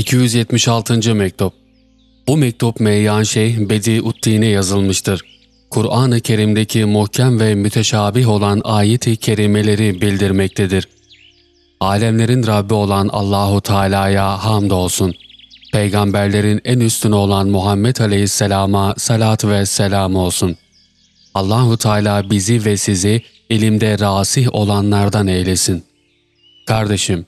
276. Mektup Bu mektup Meyyan Şeyh Bediüddin'e yazılmıştır. Kur'an-ı Kerim'deki muhkem ve müteşabih olan ayet-i kerimeleri bildirmektedir. Alemlerin Rabbi olan Allahu Teala'ya hamdolsun. Peygamberlerin en üstünü olan Muhammed Aleyhisselam'a salat ve selam olsun. Allahu Teala bizi ve sizi ilimde rasih olanlardan eylesin. Kardeşim,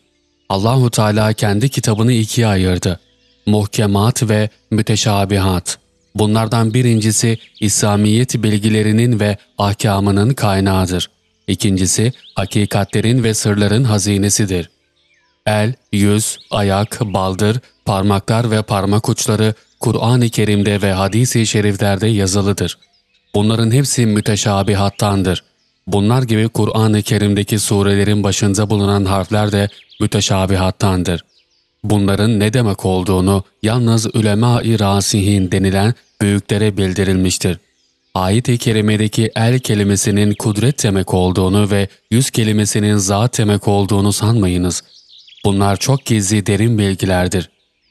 Allahu Teala kendi kitabını ikiye ayırdı. Muhkemat ve müteşabihat. Bunlardan birincisi İslamiyet bilgilerinin ve ahkamının kaynağıdır. İkincisi hakikatlerin ve sırların hazinesidir. El, yüz, ayak, baldır, parmaklar ve parmak uçları Kur'an-ı Kerim'de ve hadis-i şeriflerde yazılıdır. Bunların hepsi müteşabihattandır. Bunlar gibi Kur'an-ı Kerim'deki surelerin başında bulunan harfler de müteşabihattandır. Bunların ne demek olduğunu yalnız ulema-i rasihin denilen büyüklere bildirilmiştir. Ayet-i kerimedeki el kelimesinin kudret demek olduğunu ve yüz kelimesinin zat demek olduğunu sanmayınız. Bunlar çok gizli derin bilgilerdir.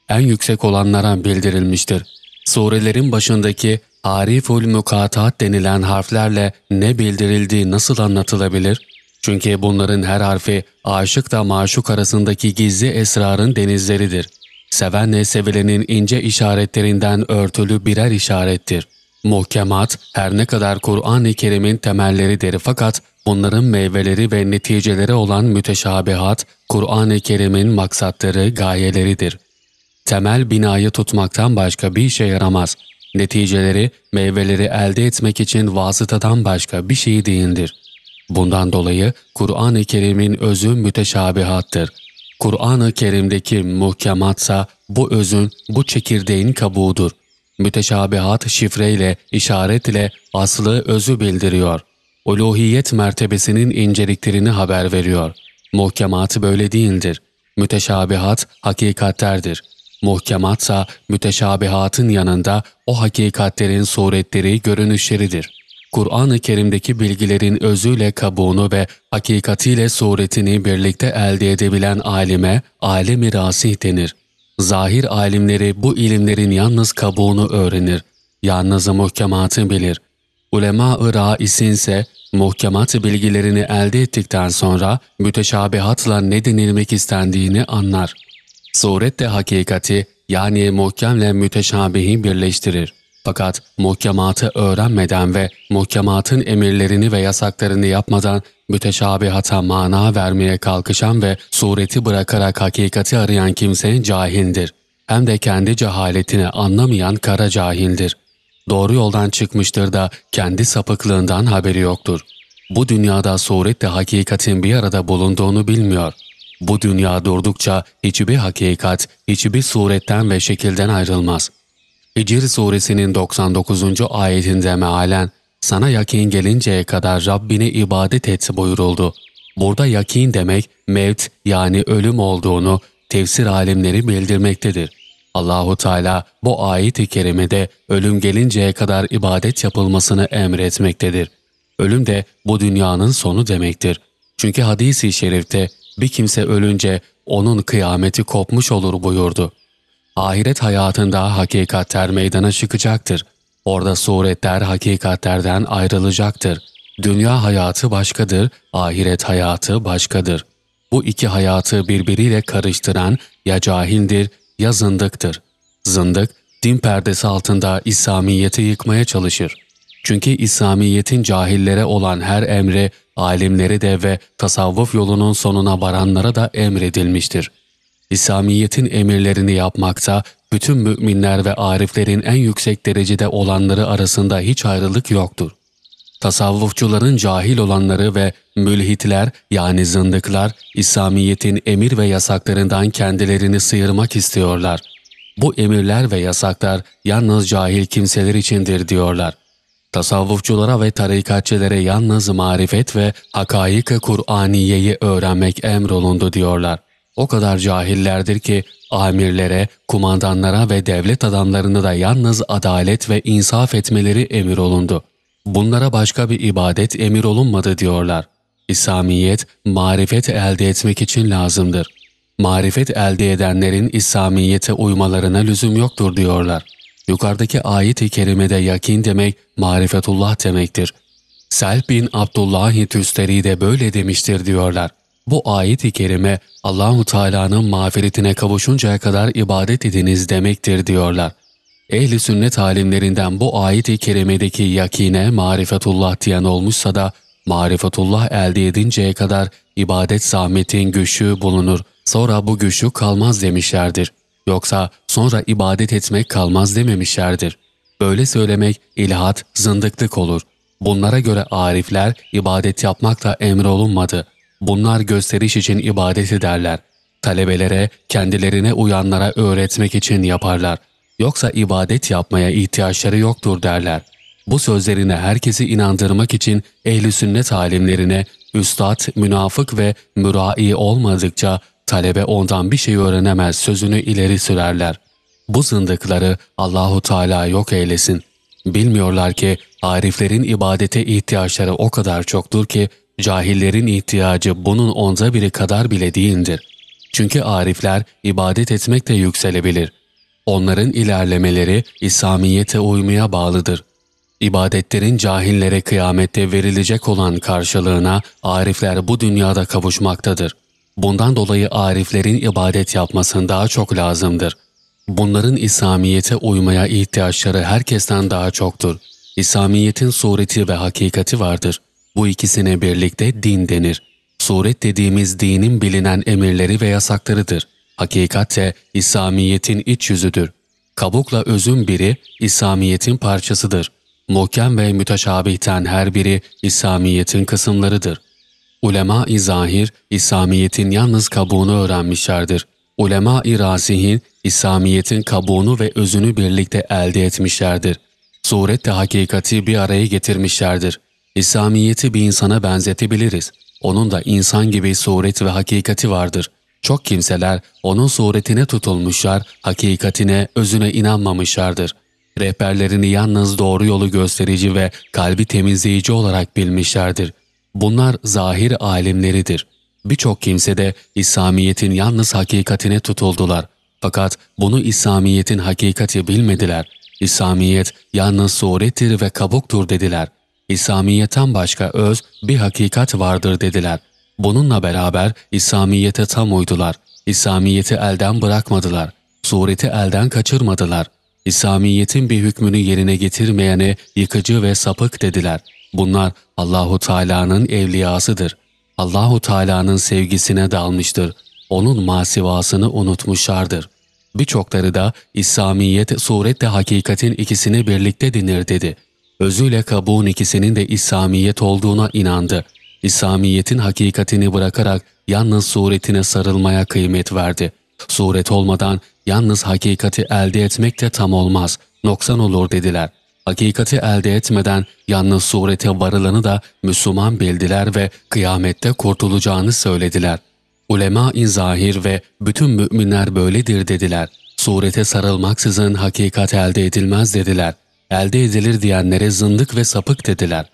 En yüksek olanlara bildirilmiştir. Surelerin başındaki Ariful Mukatat denilen harflerle ne bildirildiği nasıl anlatılabilir? Çünkü bunların her harfi aşıkla maşuk arasındaki gizli esrarın denizleridir. Sevenle sevilenin ince işaretlerinden örtülü birer işarettir. Muhkemat her ne kadar Kur'an-ı Kerim'in temelleridir fakat bunların meyveleri ve neticeleri olan müteşabihat, Kur'an-ı Kerim'in maksatları, gayeleridir. Temel binayı tutmaktan başka bir işe yaramaz. Neticeleri, meyveleri elde etmek için vasıtadan başka bir şey değildir. Bundan dolayı Kur'an-ı Kerim'in özü müteşabihattır. Kur'an-ı Kerim'deki muhkematsa bu özün, bu çekirdeğin kabuğudur. Müteşabihat şifreyle, işaretle aslı özü bildiriyor. Uluhiyet mertebesinin inceliklerini haber veriyor. Muhkemat böyle değildir. Müteşabihat hakikatlerdir. Muhkematsa müteşabihatın yanında o hakikatlerin suretleri, görünüşleridir. Kur'an-ı Kerim'deki bilgilerin özüyle kabuğunu ve hakikatiyle suretini birlikte elde edebilen alime, alemi rasih denir. Zahir alimleri bu ilimlerin yalnız kabuğunu öğrenir, yalnız muhkematı bilir. Ulema-ı raisin ise muhkemat bilgilerini elde ettikten sonra müteşabihatla ne denilmek istendiğini anlar. Suret de hakikati yani muhkemle müteşabihi birleştirir. Fakat muhkematı öğrenmeden ve muhkematın emirlerini ve yasaklarını yapmadan müteşabihata mana vermeye kalkışan ve sureti bırakarak hakikati arayan kimse cahildir. Hem de kendi cehaletini anlamayan kara cahildir. Doğru yoldan çıkmıştır da kendi sapıklığından haberi yoktur. Bu dünyada suretle hakikatin bir arada bulunduğunu bilmiyor. Bu dünya durdukça hiçbir hakikat, hiçbir suretten ve şekilden ayrılmaz.'' Hicr suresinin 99. ayetinde mealen sana yakin gelinceye kadar Rabbine ibadet et buyuruldu. Burada yakin demek mevt yani ölüm olduğunu tefsir alimleri bildirmektedir. Allahu Teala bu ayet-i kerimede ölüm gelinceye kadar ibadet yapılmasını emretmektedir. Ölüm de bu dünyanın sonu demektir. Çünkü hadis-i şerifte bir kimse ölünce onun kıyameti kopmuş olur buyurdu ahiret hayatında hakikatler meydana çıkacaktır. Orada suretler hakikatlerden ayrılacaktır. Dünya hayatı başkadır, ahiret hayatı başkadır. Bu iki hayatı birbiriyle karıştıran ya cahildir ya zındıktır. Zındık, din perdesi altında İslamiyet'i yıkmaya çalışır. Çünkü İslamiyet'in cahillere olan her emri, alimleri de ve tasavvuf yolunun sonuna varanlara da emredilmiştir.'' İslamiyet'in emirlerini yapmakta, bütün müminler ve ariflerin en yüksek derecede olanları arasında hiç ayrılık yoktur. Tasavvufçuların cahil olanları ve mülhitler yani zındıklar, İslamiyet'in emir ve yasaklarından kendilerini sıyırmak istiyorlar. Bu emirler ve yasaklar yalnız cahil kimseler içindir diyorlar. Tasavvufçulara ve tarikatçilere yalnız marifet ve hakaik-ı Kur'aniyeyi öğrenmek emrolundu diyorlar. O kadar cahillerdir ki amirlere, kumandanlara ve devlet adamlarını da yalnız adalet ve insaf etmeleri emir olundu. Bunlara başka bir ibadet emir olunmadı diyorlar. İslamiyet, marifet elde etmek için lazımdır. Marifet elde edenlerin İslamiyete uymalarına lüzum yoktur diyorlar. Yukarıdaki ayet-i kerimede yakin demek marifetullah demektir. Selb bin Abdullah Tüsteri de böyle demiştir diyorlar. Bu ayet-i kerime Allahu Teala'nın mağfiretine kavuşuncaya kadar ibadet ediniz demektir diyorlar. Ehli sünnet alimlerinden bu ayet-i kerimedeki yakine marifetullah diyen olmuşsa da marifetullah elde edinceye kadar ibadet zahmetin güçlüğü bulunur, sonra bu güçlük kalmaz demişlerdir. Yoksa sonra ibadet etmek kalmaz dememişlerdir. Böyle söylemek ilhat, zındıklık olur. Bunlara göre arifler ibadet yapmakla emrolunmadı. Bunlar gösteriş için ibadet ederler. Talebelere, kendilerine uyanlara öğretmek için yaparlar. Yoksa ibadet yapmaya ihtiyaçları yoktur derler. Bu sözlerine herkesi inandırmak için ehli sünnet alimlerine üstad, münafık ve mürai olmadıkça talebe ondan bir şey öğrenemez sözünü ileri sürerler. Bu zındıkları Allahu Teala yok eylesin. Bilmiyorlar ki ariflerin ibadete ihtiyaçları o kadar çoktur ki cahillerin ihtiyacı bunun onda biri kadar bile değildir. Çünkü arifler ibadet etmekle yükselebilir. Onların ilerlemeleri İslamiyete uymaya bağlıdır. İbadetlerin cahillere kıyamette verilecek olan karşılığına arifler bu dünyada kavuşmaktadır. Bundan dolayı ariflerin ibadet yapmasın daha çok lazımdır. Bunların İslamiyete uymaya ihtiyaçları herkesten daha çoktur. İslamiyetin sureti ve hakikati vardır. Bu ikisine birlikte din denir. Suret dediğimiz dinin bilinen emirleri ve yasaklarıdır. Hakikat ise İslamiyet'in iç yüzüdür. Kabukla özün biri İslamiyet'in parçasıdır. Muhkem ve müteşabihten her biri İslamiyet'in kısımlarıdır. Ulema-i zahir, İslamiyet'in yalnız kabuğunu öğrenmişlerdir. Ulema-i rasihin, İslamiyet'in kabuğunu ve özünü birlikte elde etmişlerdir. Surette hakikati bir araya getirmişlerdir. İslamiyet'i bir insana benzetebiliriz. Onun da insan gibi suret ve hakikati vardır. Çok kimseler onun suretine tutulmuşlar, hakikatine, özüne inanmamışlardır. Rehberlerini yalnız doğru yolu gösterici ve kalbi temizleyici olarak bilmişlerdir. Bunlar zahir alimleridir. Birçok kimse de İslamiyet'in yalnız hakikatine tutuldular. Fakat bunu İslamiyet'in hakikati bilmediler. İslamiyet yalnız surettir ve kabuktur dediler. İslamiyet'ten başka öz bir hakikat vardır dediler. Bununla beraber İslamiyet'e tam uydular. İslamiyet'i elden bırakmadılar. Sureti elden kaçırmadılar. İslamiyet'in bir hükmünü yerine getirmeyene yıkıcı ve sapık dediler. Bunlar Allahu Teala'nın evliyasıdır. Allahu Teala'nın sevgisine dalmıştır. Onun masivasını unutmuşlardır. Birçokları da İslamiyet suretle hakikatin ikisini birlikte dinir dedi. Özüyle kabuğun ikisinin de İslamiyet olduğuna inandı. İslamiyet'in hakikatini bırakarak yalnız suretine sarılmaya kıymet verdi. Suret olmadan yalnız hakikati elde etmek de tam olmaz, noksan olur dediler. Hakikati elde etmeden yalnız surete varılanı da Müslüman bildiler ve kıyamette kurtulacağını söylediler. Ulema-i zahir ve bütün müminler böyledir dediler. Surete sarılmaksızın hakikat elde edilmez dediler. Elde edilir diyenlere zındık ve sapık dediler.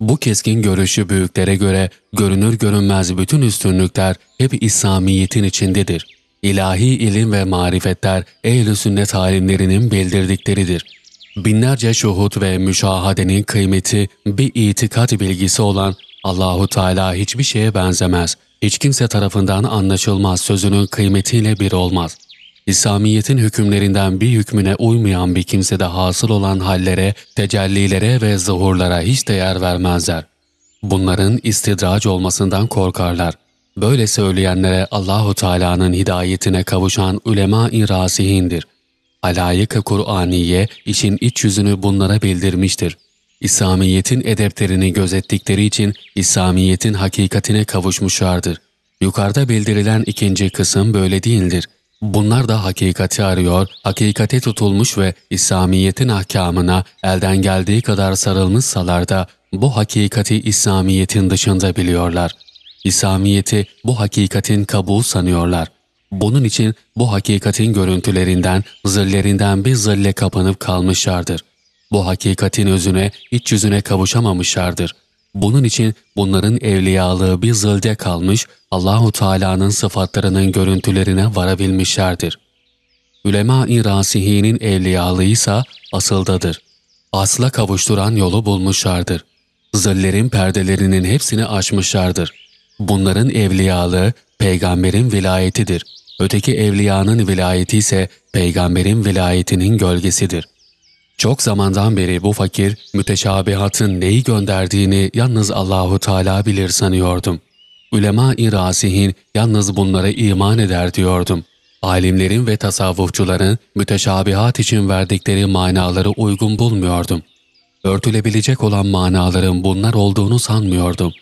Bu keskin görüşü büyüklere göre görünür görünmez bütün üstünlükler hep İslamiyet'in içindedir. İlahi ilim ve marifetler ehl-i sünnet alimlerinin bildirdikleridir. Binlerce şuhut ve müşahadenin kıymeti bir itikat bilgisi olan Allahu Teala hiçbir şeye benzemez, hiç kimse tarafından anlaşılmaz sözünün kıymetiyle bir olmaz. İslamiyet'in hükümlerinden bir hükmüne uymayan bir kimse de hasıl olan hallere, tecellilere ve zuhurlara hiç değer vermezler. Bunların istidraç olmasından korkarlar. Böyle söyleyenlere Allahu Teala'nın hidayetine kavuşan ulema-i rasihindir. Alayık-ı Kur'aniye işin iç yüzünü bunlara bildirmiştir. İslamiyet'in edeplerini gözettikleri için İslamiyet'in hakikatine kavuşmuşlardır. Yukarıda bildirilen ikinci kısım böyle değildir. Bunlar da hakikati arıyor, hakikate tutulmuş ve İslamiyet'in ahkamına elden geldiği kadar sarılmışsalar da bu hakikati İslamiyet'in dışında biliyorlar. İslamiyet'i bu hakikatin kabuğu sanıyorlar. Bunun için bu hakikatin görüntülerinden, zillerinden bir zille kapanıp kalmışlardır. Bu hakikatin özüne, iç yüzüne kavuşamamışlardır. Bunun için bunların evliyalığı bir zılde kalmış, Allahu Teala'nın sıfatlarının görüntülerine varabilmişlerdir. Ülema-i Rasihinin evliyalığı ise asıldadır. Asla kavuşturan yolu bulmuşlardır. Zillerin perdelerinin hepsini açmışlardır. Bunların evliyalığı peygamberin vilayetidir. Öteki evliyanın vilayeti ise peygamberin vilayetinin gölgesidir. Çok zamandan beri bu fakir müteşabihatın neyi gönderdiğini yalnız Allahu Teala bilir sanıyordum. Ülema-i rasihin yalnız bunlara iman eder diyordum. Alimlerin ve tasavvufçuların müteşabihat için verdikleri manaları uygun bulmuyordum. Örtülebilecek olan manaların bunlar olduğunu sanmıyordum.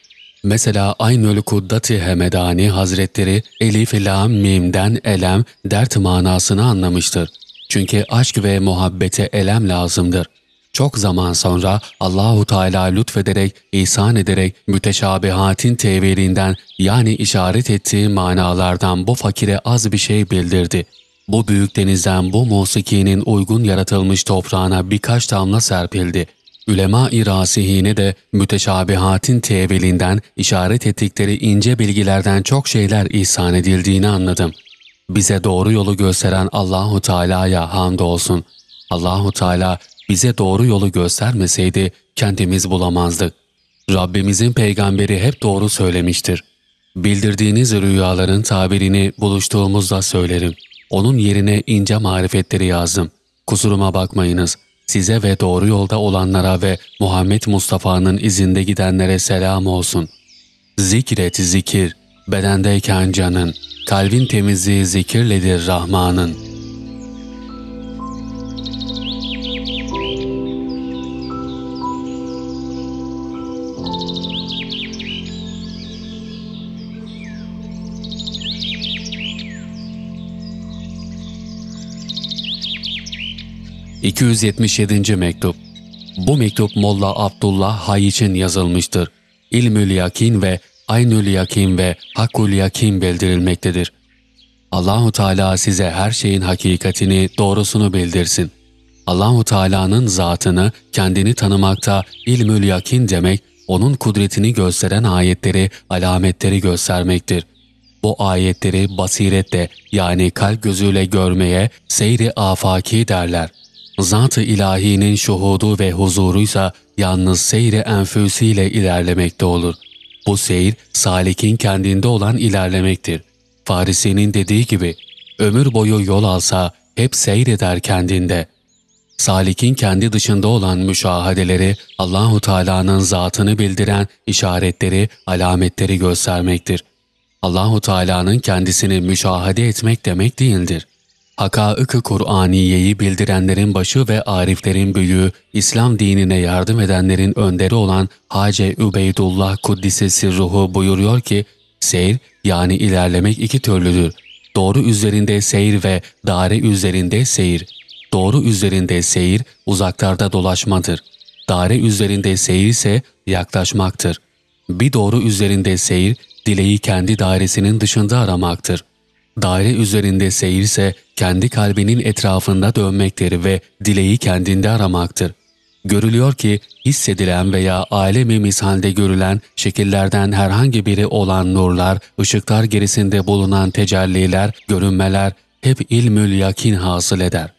Mesela Aynül Kuddati Hemedani Hazretleri Elif Lam Mim'den elem dert manasını anlamıştır. Çünkü aşk ve muhabbete elem lazımdır. Çok zaman sonra Allahu Teala lütfederek, ihsan ederek müteşabihatin tevilinden yani işaret ettiği manalardan bu fakire az bir şey bildirdi. Bu büyük denizden bu musikinin uygun yaratılmış toprağına birkaç damla serpildi. Ülema-i rasihine de müteşabihatin tevilinden işaret ettikleri ince bilgilerden çok şeyler ihsan edildiğini anladım. Bize doğru yolu gösteren Allahu Teala'ya hamdolsun. Allahu Teala bize doğru yolu göstermeseydi kendimiz bulamazdık. Rabbimizin peygamberi hep doğru söylemiştir. Bildirdiğiniz rüyaların tabirini buluştuğumuzda söylerim. Onun yerine ince marifetleri yazdım. Kusuruma bakmayınız. Size ve doğru yolda olanlara ve Muhammed Mustafa'nın izinde gidenlere selam olsun. Zikret zikir, bedendeyken canın, kalbin temizliği zikirledir Rahman'ın.'' 277. Mektup Bu mektup Molla Abdullah Hay için yazılmıştır. İlmül Yakin ve Aynül Yakin ve Hakkul Yakin bildirilmektedir. Allahu Teala size her şeyin hakikatini, doğrusunu bildirsin. Allahu Teala'nın zatını, kendini tanımakta ilmül yakin demek, onun kudretini gösteren ayetleri, alametleri göstermektir. Bu ayetleri basiretle yani kalp gözüyle görmeye seyri afaki derler. Zat-ı ilahinin şuhudu ve huzuruysa yalnız seyri enfüsiyle ilerlemekte olur. Bu seyir, salikin kendinde olan ilerlemektir. Farisi'nin dediği gibi, ömür boyu yol alsa hep seyreder kendinde. Salikin kendi dışında olan müşahadeleri, Allahu Teala'nın zatını bildiren işaretleri, alametleri göstermektir. Allahu Teala'nın kendisini müşahede etmek demek değildir. Hakaık-ı Kur'aniyeyi bildirenlerin başı ve ariflerin büyüğü, İslam dinine yardım edenlerin önderi olan Hace Übeydullah Kuddisesi Ruhu buyuruyor ki, seyir yani ilerlemek iki türlüdür. Doğru üzerinde seyir ve dare üzerinde seyir. Doğru üzerinde seyir uzaklarda dolaşmadır. Dare üzerinde seyir ise yaklaşmaktır. Bir doğru üzerinde seyir, dileği kendi dairesinin dışında aramaktır. Daire üzerinde seyirse kendi kalbinin etrafında dönmektir ve dileği kendinde aramaktır. Görülüyor ki hissedilen veya alemi misalde görülen şekillerden herhangi biri olan nurlar, ışıklar gerisinde bulunan tecelliler, görünmeler hep ilmül yakin hasıl eder.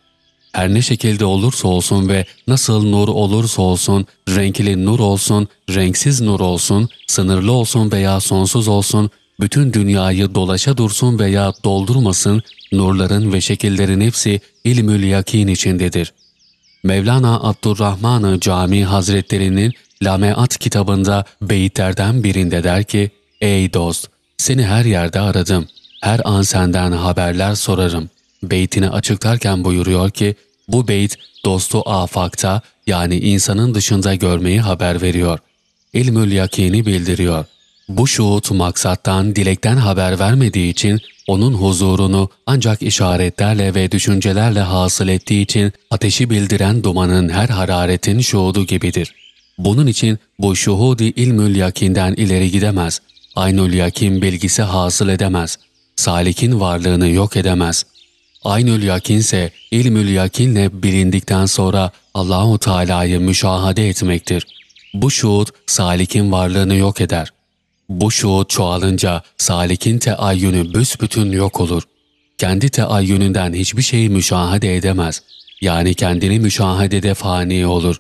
Her ne şekilde olursa olsun ve nasıl nur olursa olsun, renkli nur olsun, renksiz nur olsun, sınırlı olsun veya sonsuz olsun, bütün dünyayı dolaşa dursun veya doldurmasın, nurların ve şekillerin hepsi ilmül yakin içindedir. Mevlana Abdurrahman-ı Cami Hazretlerinin Lameat kitabında beyitlerden birinde der ki, Ey dost! Seni her yerde aradım. Her an senden haberler sorarım. Beytini açıklarken buyuruyor ki, bu beyt dostu afakta yani insanın dışında görmeyi haber veriyor. İlmül yakini bildiriyor.'' Bu şuut maksattan, dilekten haber vermediği için onun huzurunu ancak işaretlerle ve düşüncelerle hasıl ettiği için ateşi bildiren dumanın her hararetin şuudu gibidir. Bunun için bu şuhudi ilmül yakinden ileri gidemez. Aynül yakin bilgisi hasıl edemez. Salik'in varlığını yok edemez. Aynül yakinse ilmül yakinle bilindikten sonra Allahu Teala'yı müşahede etmektir. Bu şuhud salikin varlığını yok eder. Bu şuhud çoğalınca salikin teayyünü büsbütün yok olur. Kendi teayyününden hiçbir şeyi müşahede edemez. Yani kendini müşahedede fani olur.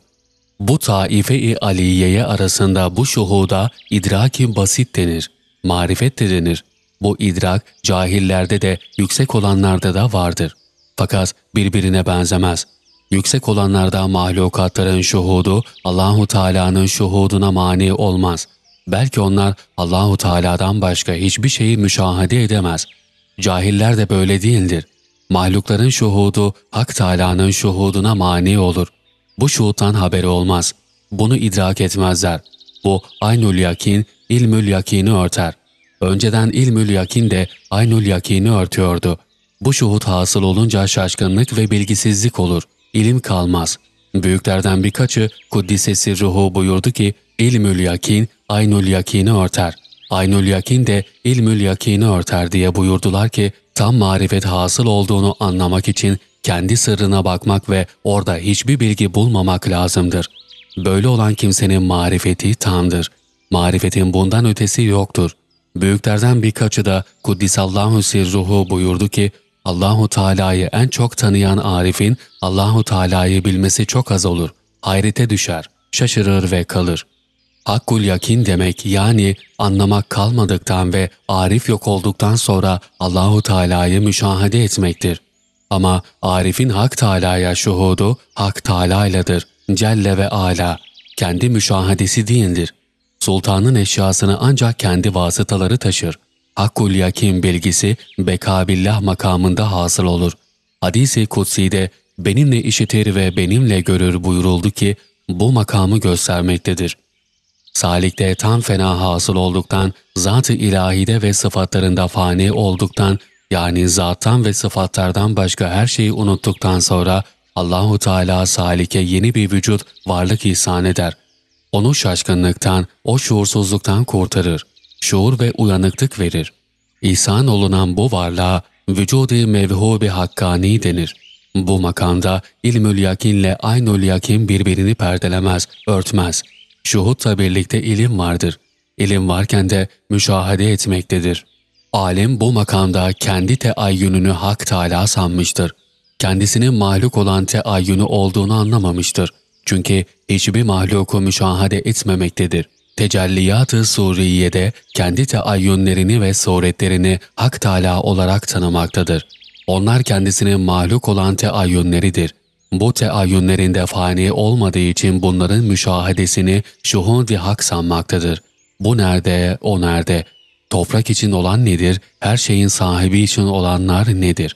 Bu taife-i aliyeye arasında bu şuhuda idraki basit denir. Marifet de denir. Bu idrak cahillerde de yüksek olanlarda da vardır. Fakat birbirine benzemez. Yüksek olanlarda mahlukatların şuhudu Allahu Teala'nın şuhuduna mani olmaz. Belki onlar Allahu Teala'dan başka hiçbir şeyi müşahede edemez. Cahiller de böyle değildir. Mahlukların şuhudu Hak Teala'nın şuhuduna mani olur. Bu şuhuttan haberi olmaz. Bunu idrak etmezler. Bu aynül yakin, ilmül yakini örter. Önceden ilmül yakin de aynül yakini örtüyordu. Bu şuhut hasıl olunca şaşkınlık ve bilgisizlik olur. İlim kalmaz. Büyüklerden birkaçı Kuddisesi ruhu buyurdu ki, ilmül yakin, aynül yakini örter. Aynül yakin de ilmül yakini örter diye buyurdular ki, tam marifet hasıl olduğunu anlamak için kendi sırrına bakmak ve orada hiçbir bilgi bulmamak lazımdır. Böyle olan kimsenin marifeti tamdır. Marifetin bundan ötesi yoktur. Büyüklerden birkaçı da Kuddisallahu sirruhu buyurdu ki, Allahu Teala'yı en çok tanıyan arifin Allahu Teala'yı bilmesi çok az olur. Hayrete düşer, şaşırır ve kalır. Hakkul yakin demek yani anlamak kalmadıktan ve arif yok olduktan sonra Allahu Teala'yı müşahede etmektir. Ama arifin Hak Teala'ya şuhudu Hak Teala'yladır. Celle ve Ala. Kendi müşahadesi değildir. Sultanın eşyasını ancak kendi vasıtaları taşır. Hakkul yakin bilgisi bekabillah makamında hasıl olur. Hadis-i Kutsi'de benimle işitir ve benimle görür buyuruldu ki bu makamı göstermektedir. Salikte tam fena hasıl olduktan, zat-ı ilahide ve sıfatlarında fani olduktan, yani zattan ve sıfatlardan başka her şeyi unuttuktan sonra Allahu Teala salike yeni bir vücut, varlık ihsan eder. Onu şaşkınlıktan, o şuursuzluktan kurtarır. Şuur ve uyanıklık verir. İhsan olunan bu varlığa vücudu mevhubi hakkani denir. Bu makamda ilmül yakinle aynül yakin birbirini perdelemez, örtmez. Şuhutla birlikte ilim vardır. İlim varken de müşahede etmektedir. Alem bu makamda kendi teayyününü Hak Teala sanmıştır. Kendisinin mahluk olan teayyünü olduğunu anlamamıştır. Çünkü hiçbir mahluku müşahede etmemektedir. Tecelliyat-ı Suriye'de kendi teayyünlerini ve suretlerini Hak Teala olarak tanımaktadır. Onlar kendisinin mahluk olan teayyünleridir. Bu teayyünlerinde fani olmadığı için bunların müşahedesini şuhud-i hak sanmaktadır. Bu nerede, o nerede? Toprak için olan nedir, her şeyin sahibi için olanlar nedir?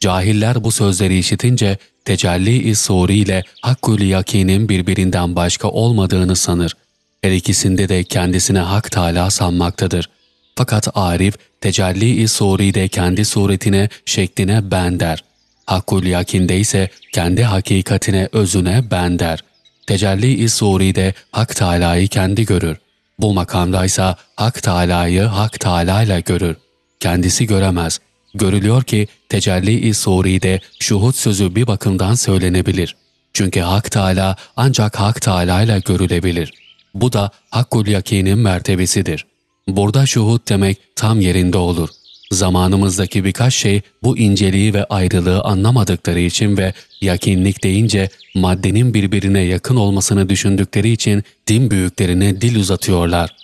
Cahiller bu sözleri işitince tecelli-i suri ile hakkul yakinin birbirinden başka olmadığını sanır. Her ikisinde de kendisine Hak Teala sanmaktadır. Fakat Arif, tecelli-i suri'de kendi suretine, şekline ben der. Hakkul yakinde ise kendi hakikatine, özüne ben der. Tecelli-i suri'de Hak Teala'yı kendi görür. Bu makamdaysa Hak Teala'yı Hak Teala ile görür. Kendisi göremez. Görülüyor ki tecelli-i suri'de şuhut sözü bir bakımdan söylenebilir. Çünkü Hak Teala ancak Hak Teala ile görülebilir. Bu da Hakkul Yakin'in mertebesidir. Burada şuhut demek tam yerinde olur. Zamanımızdaki birkaç şey bu inceliği ve ayrılığı anlamadıkları için ve yakinlik deyince maddenin birbirine yakın olmasını düşündükleri için din büyüklerine dil uzatıyorlar.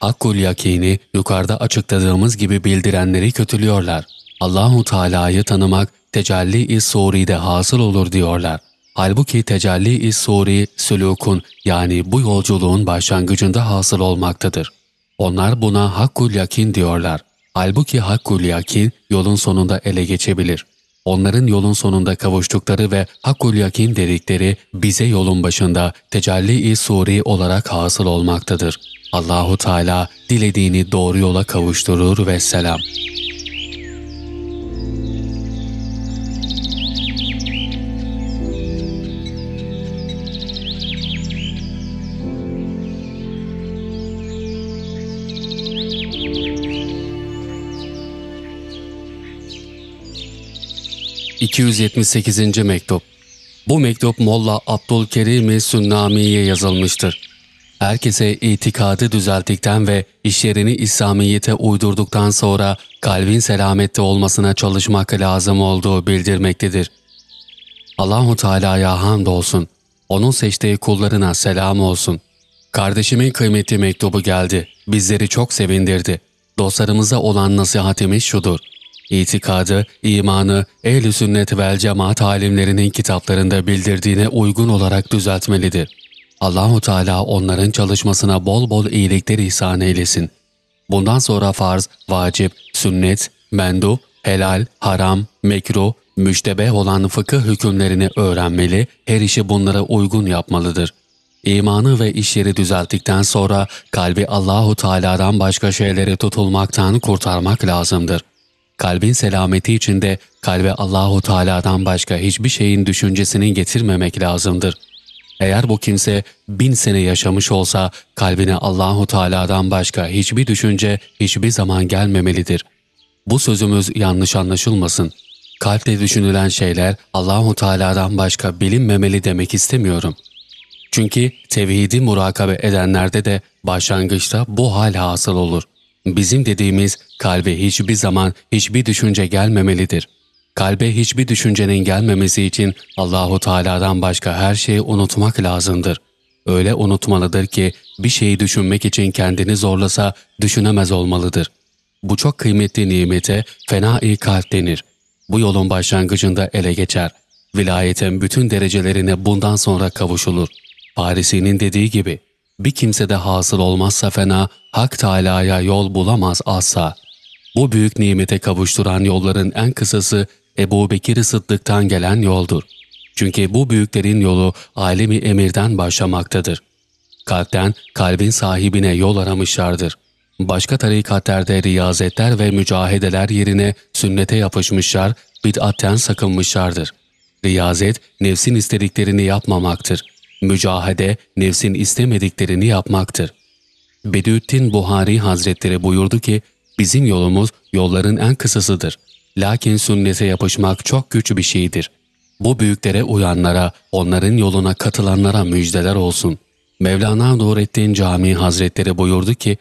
Hakkul yakini yukarıda açıkladığımız gibi bildirenleri kötülüyorlar. Allahu Teala'yı tanımak tecelli-i suri'de hasıl olur diyorlar. Halbuki tecelli-i suri sülukun yani bu yolculuğun başlangıcında hasıl olmaktadır. Onlar buna hakkul yakin diyorlar. Halbuki hakkul yolun sonunda ele geçebilir. Onların yolun sonunda kavuştukları ve hakkul dedikleri bize yolun başında tecelli-i suri olarak hasıl olmaktadır. Allahu Teala dilediğini doğru yola kavuşturur ve selam. 278. Mektup Bu mektup Molla Abdülkerim-i Sünnami'ye yazılmıştır. Herkese itikadı düzelttikten ve işlerini İslamiyet'e uydurduktan sonra kalbin selamette olmasına çalışmak lazım olduğu bildirmektedir. Allahu Teala'ya hamdolsun. Onun seçtiği kullarına selam olsun. Kardeşimin kıymetli mektubu geldi. Bizleri çok sevindirdi. Dostlarımıza olan nasihatimiz şudur. İtikadı, imanı, ehl-i sünnet vel cemaat alimlerinin kitaplarında bildirdiğine uygun olarak düzeltmelidir. Allahu Teala onların çalışmasına bol bol iyilikler ihsan eylesin. Bundan sonra farz, vacip, sünnet, mendu, helal, haram, mekruh, müştebe olan fıkıh hükümlerini öğrenmeli, her işi bunlara uygun yapmalıdır. İmanı ve işleri düzelttikten sonra kalbi Allahu Teala'dan başka şeyleri tutulmaktan kurtarmak lazımdır. Kalbin selameti için de kalbe Allahu Teala'dan başka hiçbir şeyin düşüncesini getirmemek lazımdır. Eğer bu kimse bin sene yaşamış olsa kalbine Allahu Teala'dan başka hiçbir düşünce hiçbir zaman gelmemelidir. Bu sözümüz yanlış anlaşılmasın. Kalpte düşünülen şeyler Allahu Teala'dan başka bilinmemeli demek istemiyorum. Çünkü tevhidi murakabe edenlerde de başlangıçta bu hal hasıl olur. Bizim dediğimiz kalbe hiçbir zaman hiçbir düşünce gelmemelidir. Kalbe hiçbir düşüncenin gelmemesi için Allahu Teala'dan başka her şeyi unutmak lazımdır. Öyle unutmalıdır ki bir şeyi düşünmek için kendini zorlasa düşünemez olmalıdır. Bu çok kıymetli nimete fena-i kalp denir. Bu yolun başlangıcında ele geçer. Vilayetin bütün derecelerine bundan sonra kavuşulur. Parisi'nin dediği gibi, bir kimsede hasıl olmazsa fena, Hak Teâlâ'ya yol bulamaz asla. Bu büyük nimete kavuşturan yolların en kısası Ebu Bekir Sıddık'tan gelen yoldur. Çünkü bu büyüklerin yolu alemi emirden başlamaktadır. Kalpten kalbin sahibine yol aramışlardır. Başka tarikatlerde riyazetler ve mücahedeler yerine sünnete yapışmışlar, bid'atten sakınmışlardır. Riyazet, nefsin istediklerini yapmamaktır. Mücahede, nefsin istemediklerini yapmaktır. Bediüddin Buhari Hazretleri buyurdu ki, bizim yolumuz yolların en kısasıdır. Lakin sünnete yapışmak çok güç bir şeydir. Bu büyüklere uyanlara, onların yoluna katılanlara müjdeler olsun. Mevlana Nurettin Camii Hazretleri buyurdu ki,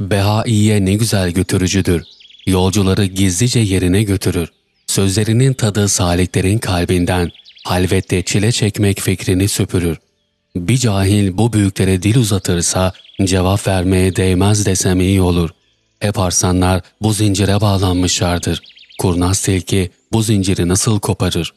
Behaiye ne güzel götürücüdür. Yolcuları gizlice yerine götürür. Sözlerinin tadı saliklerin kalbinden, halvette çile çekmek fikrini süpürür. Bir cahil bu büyüklere dil uzatırsa cevap vermeye değmez desem iyi olur. Hep arsanlar bu zincire bağlanmışlardır. Kurnaz tilki bu zinciri nasıl koparır?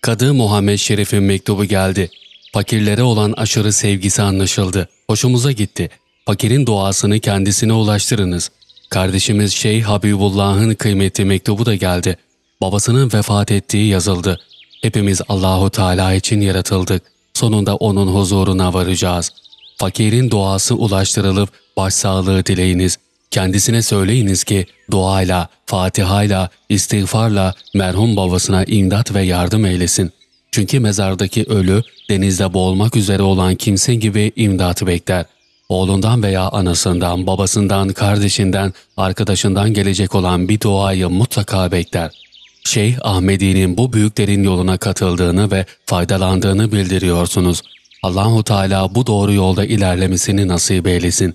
Kadı Muhammed Şerif'in mektubu geldi. Fakirlere olan aşırı sevgisi anlaşıldı. Hoşumuza gitti. Fakirin duasını kendisine ulaştırınız. Kardeşimiz Şeyh Habibullah'ın kıymetli mektubu da geldi. Babasının vefat ettiği yazıldı. Hepimiz Allahu Teala için yaratıldık. Sonunda onun huzuruna varacağız. Fakirin duası ulaştırılıp başsağlığı dileyiniz. Kendisine söyleyiniz ki duayla, fatihayla, istiğfarla merhum babasına imdat ve yardım eylesin. Çünkü mezardaki ölü denizde boğulmak üzere olan kimse gibi imdatı bekler. Oğlundan veya anasından, babasından, kardeşinden, arkadaşından gelecek olan bir duayı mutlaka bekler. Şeyh Ahmedi'nin bu büyüklerin yoluna katıldığını ve faydalandığını bildiriyorsunuz. Allahu Teala bu doğru yolda ilerlemesini nasip eylesin.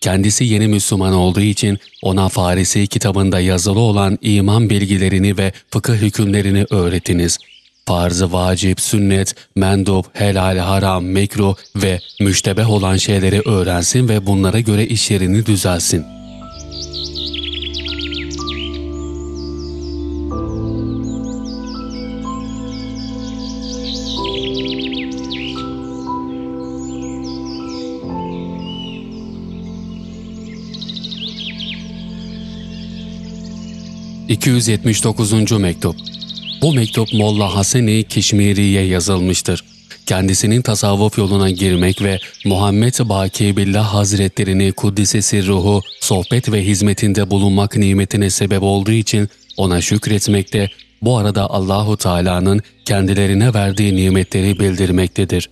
Kendisi yeni Müslüman olduğu için ona Farisi kitabında yazılı olan iman bilgilerini ve fıkıh hükümlerini öğretiniz. Farz-ı vacip, sünnet, mendup, helal, haram, mekruh ve müştebeh olan şeyleri öğrensin ve bunlara göre işlerini düzelsin.'' 279. Mektup Bu mektup Molla Haseni Kişmiri'ye yazılmıştır. Kendisinin tasavvuf yoluna girmek ve Muhammed Baki Billah Hazretlerini Kuddisesi ruhu sohbet ve hizmetinde bulunmak nimetine sebep olduğu için ona şükretmekte, bu arada Allahu Teala'nın kendilerine verdiği nimetleri bildirmektedir.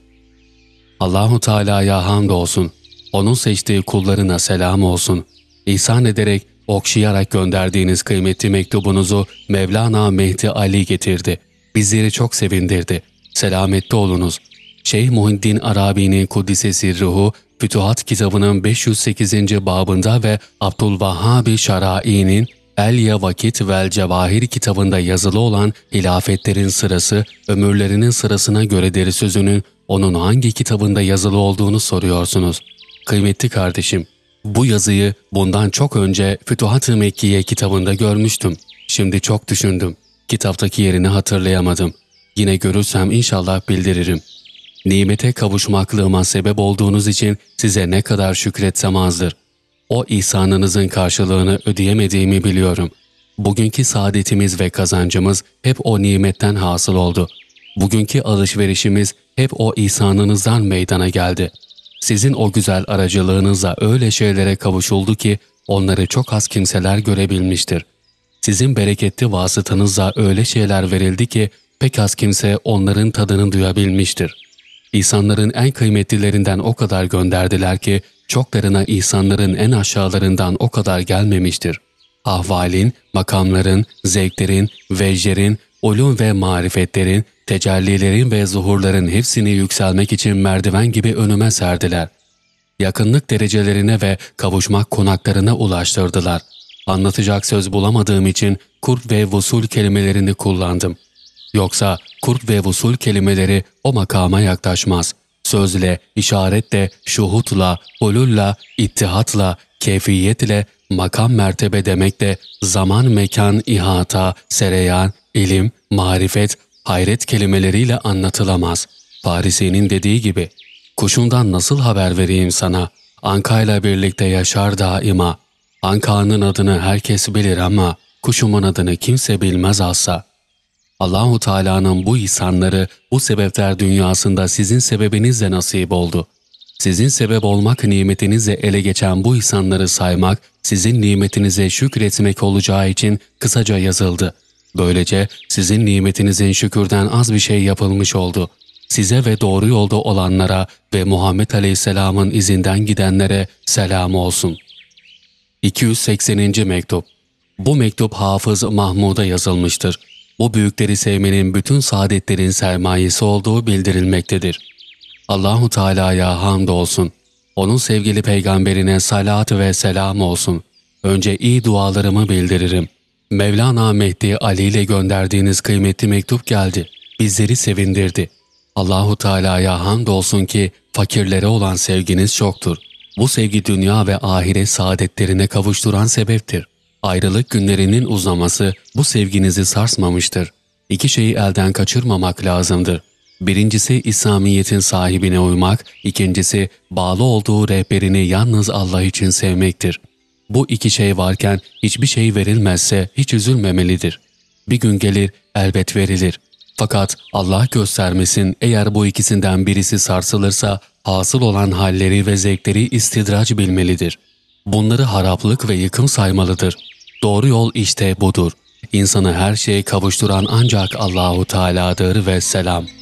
Allahu Teala'ya hamdolsun. Onun seçtiği kullarına selam olsun. İhsan ederek okşayarak gönderdiğiniz kıymetli mektubunuzu Mevlana Mehdi Ali getirdi. Bizleri çok sevindirdi. Selametli olunuz. Şeyh Muhiddin Arabi'nin Kuddisesi Ruhu, Fütuhat kitabının 508. babında ve Abdülvahhabi Şarai'nin El Vakit vel Cevahir kitabında yazılı olan hilafetlerin sırası, ömürlerinin sırasına göredir sözünün onun hangi kitabında yazılı olduğunu soruyorsunuz. Kıymetli kardeşim, bu yazıyı bundan çok önce Fütuhat-ı Mekkiye kitabında görmüştüm. Şimdi çok düşündüm. Kitaptaki yerini hatırlayamadım. Yine görürsem inşallah bildiririm. Nimete kavuşmaklığıma sebep olduğunuz için size ne kadar şükretsem azdır. O ihsanınızın karşılığını ödeyemediğimi biliyorum. Bugünkü saadetimiz ve kazancımız hep o nimetten hasıl oldu. Bugünkü alışverişimiz hep o ihsanınızdan meydana geldi. Sizin o güzel aracılığınızla öyle şeylere kavuşuldu ki onları çok az kimseler görebilmiştir. Sizin bereketli vasıtanızla öyle şeyler verildi ki pek az kimse onların tadını duyabilmiştir. İnsanların en kıymetlilerinden o kadar gönderdiler ki çoklarına insanların en aşağılarından o kadar gelmemiştir. Ahvalin, makamların, zevklerin, veclerin, ulum ve marifetlerin, tecellilerin ve zuhurların hepsini yükselmek için merdiven gibi önüme serdiler. Yakınlık derecelerine ve kavuşmak konaklarına ulaştırdılar. Anlatacak söz bulamadığım için kurb ve vusul kelimelerini kullandım. Yoksa kurb ve vusul kelimeleri o makama yaklaşmaz. Sözle, işaretle, şuhutla, ululla, ittihatla, keyfiyetle, makam mertebe demekle zaman mekan ihata, sereyan, ilim, marifet, hayret kelimeleriyle anlatılamaz. Farisi'nin dediği gibi, kuşundan nasıl haber vereyim sana? Anka'yla birlikte yaşar daima. Anka'nın adını herkes bilir ama kuşumun adını kimse bilmez alsa. Allahu Teala'nın bu ihsanları bu sebepler dünyasında sizin sebebinizle nasip oldu. Sizin sebep olmak nimetinizle ele geçen bu ihsanları saymak, sizin nimetinize şükretmek olacağı için kısaca yazıldı. Böylece sizin nimetinizin şükürden az bir şey yapılmış oldu. Size ve doğru yolda olanlara ve Muhammed Aleyhisselam'ın izinden gidenlere selam olsun. 280. Mektup Bu mektup Hafız Mahmud'a yazılmıştır. Bu büyükleri sevmenin bütün saadetlerin sermayesi olduğu bildirilmektedir. Allahu Teala'ya hamd olsun. Onun sevgili peygamberine salat ve selam olsun. Önce iyi dualarımı bildiririm. Mevlana Mehdi Ali ile gönderdiğiniz kıymetli mektup geldi. Bizleri sevindirdi. Allahu Teala'ya hamd olsun ki fakirlere olan sevginiz çoktur. Bu sevgi dünya ve ahiret saadetlerine kavuşturan sebeptir. Ayrılık günlerinin uzaması bu sevginizi sarsmamıştır. İki şeyi elden kaçırmamak lazımdır. Birincisi İslamiyet'in sahibine uymak, ikincisi bağlı olduğu rehberini yalnız Allah için sevmektir. Bu iki şey varken hiçbir şey verilmezse hiç üzülmemelidir. Bir gün gelir elbet verilir. Fakat Allah göstermesin eğer bu ikisinden birisi sarsılırsa hasıl olan halleri ve zevkleri istidraç bilmelidir. Bunları haraplık ve yıkım saymalıdır. Doğru yol işte budur. İnsanı her şeye kavuşturan ancak Allahu Teala'dır ve selam.